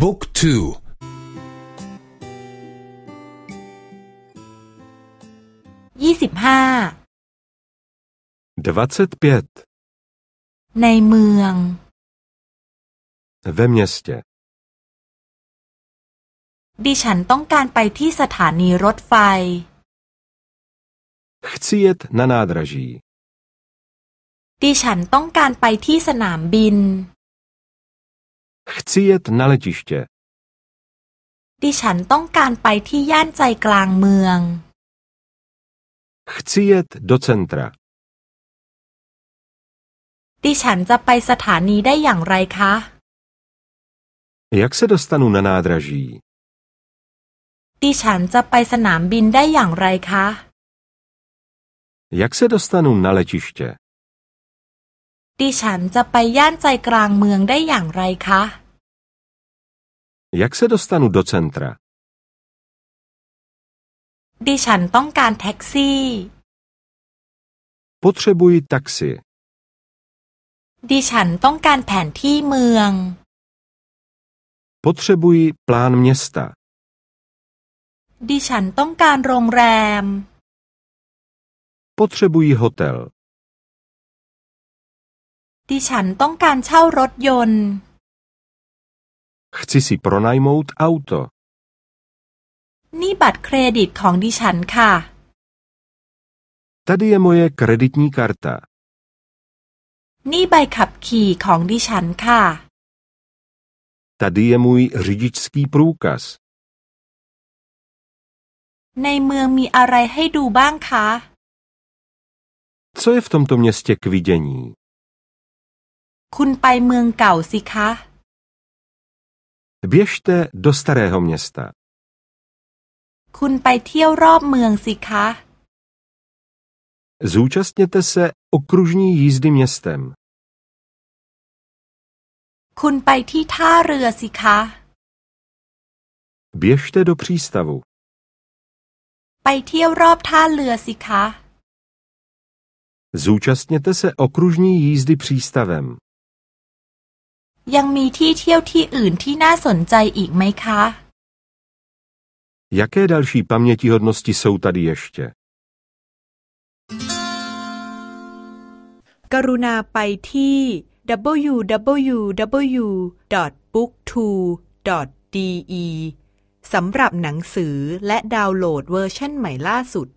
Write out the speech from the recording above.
บุ๊กทูยี่สิบห้าในเมือง ve městě ดิฉันต้องการไปที่สถานีรถไฟ Chci jet na nádraží ดิฉันต้องการไปที่สนามบิน Chci jet na letiště ดิฉันต้องการไปที่ย่านใจกลางเมือง Chci jet do centra ดิฉันจะไปสถานีได้อย่างไรคะ Jak se dostanu na nádraží ดิฉันจะไปสนามบินได้อย่างไรคะ Jak se dostanu na letiště ดิฉันจะไปย่านใจกลางเมืองได้อย่างไรคะ Jak se dostanu do centra ดิฉันต้องการแท็กซี่ Potřebuji taxi ดิฉันต้องการแผนที่เมือง Potřebuji plán města ดิฉันต้องการโรงแรม Potřebuji hotel ดิฉันต้องการเช่ารถยนต์ Chci si pronajmout auto นี่บัตรเครดิตของดิฉันค่ะ Tady je moje kreditní karta นี่ใบขับขี่ของดิฉันค่ะ Tady je můj řidičský průkaz ในเมืองมีอะไรให้ดูบ้างคะ Co je v tomto městě k vidění? คุณไปเมืองเก่าสิคะ Běžte do starého města. คุณไปเที่ยวรอบเมืองสิคะ Zúčastněte se okružní jízdy městem. คุณไปที่ท่าเรือสิคะ Běžte do přístavu. ไปเที่ยวรอบท่าเรือสิคะ Zúčastněte se okružní jízdy přístavem. ยังมีที่เที่ยวที่อื่นที่น่าสนใจอีกไหมคะ Jaké další pamětihodnosti jsou tady ještě? กรุณาไปที่ www.booktwo.de สำหรับหนังสือและดาวน์โหลดเวอร์ชันใหม่ล่าสุด